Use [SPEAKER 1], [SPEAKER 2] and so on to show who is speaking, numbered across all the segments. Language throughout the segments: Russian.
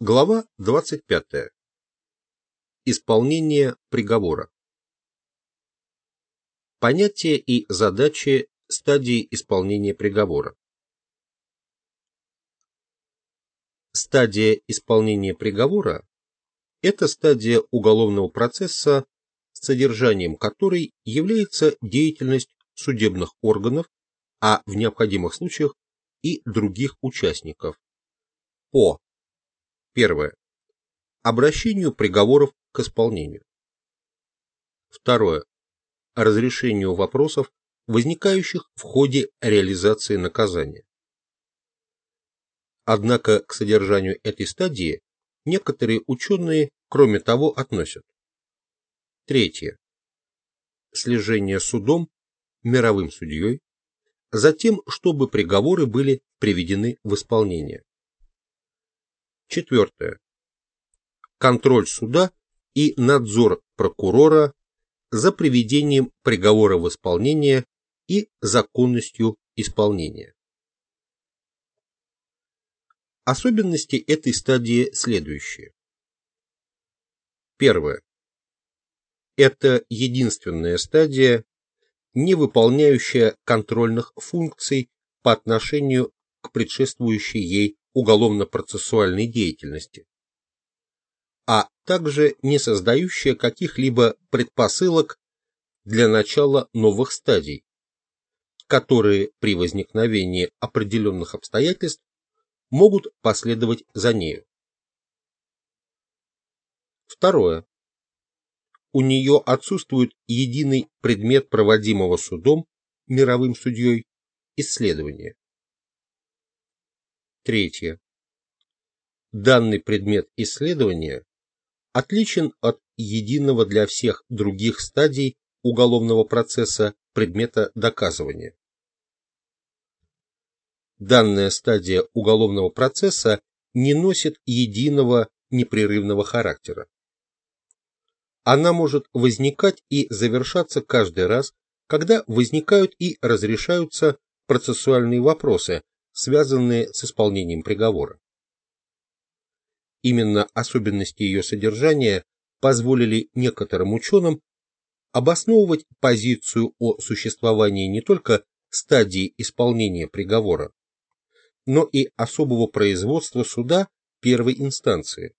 [SPEAKER 1] Глава 25. Исполнение приговора. Понятие и задачи стадии исполнения приговора. Стадия исполнения приговора – это стадия уголовного процесса, содержанием которой является деятельность судебных органов, а в необходимых случаях и других участников по Первое. Обращению приговоров к исполнению. Второе. Разрешению вопросов, возникающих в ходе реализации наказания. Однако к содержанию этой стадии некоторые ученые, кроме того, относят. Третье. Слежение судом, мировым судьей, затем, чтобы приговоры были приведены в исполнение. Четвертое. Контроль суда и надзор прокурора за приведением приговора в исполнение и законностью исполнения. Особенности этой стадии следующие. Первое. Это единственная стадия, не выполняющая контрольных функций по отношению к предшествующей ей уголовно-процессуальной деятельности, а также не создающая каких-либо предпосылок для начала новых стадий, которые при возникновении определенных обстоятельств могут последовать за нею. Второе. У нее отсутствует единый предмет проводимого судом, мировым судьей, исследования. Третье. Данный предмет исследования отличен от единого для всех других стадий уголовного процесса предмета доказывания. Данная стадия уголовного процесса не носит единого непрерывного характера. Она может возникать и завершаться каждый раз, когда возникают и разрешаются процессуальные вопросы, связанные с исполнением приговора. Именно особенности ее содержания позволили некоторым ученым обосновывать позицию о существовании не только стадии исполнения приговора, но и особого производства суда первой инстанции,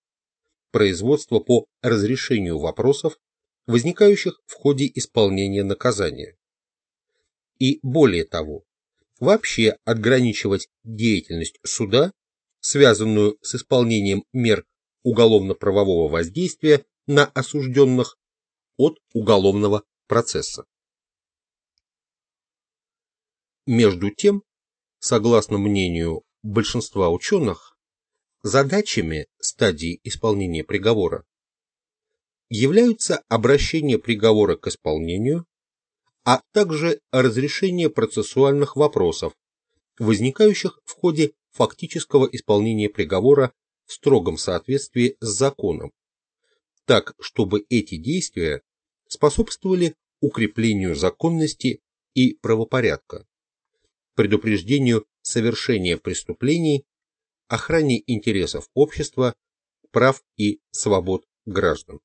[SPEAKER 1] производства по разрешению вопросов, возникающих в ходе исполнения наказания. И более того, вообще отграничивать деятельность суда, связанную с исполнением мер уголовно-правового воздействия на осужденных, от уголовного процесса. Между тем, согласно мнению большинства ученых, задачами стадии исполнения приговора являются обращение приговора к исполнению, а также разрешение процессуальных вопросов, возникающих в ходе фактического исполнения приговора в строгом соответствии с законом, так, чтобы эти действия способствовали укреплению законности и правопорядка, предупреждению совершения преступлений, охране интересов общества, прав и свобод граждан.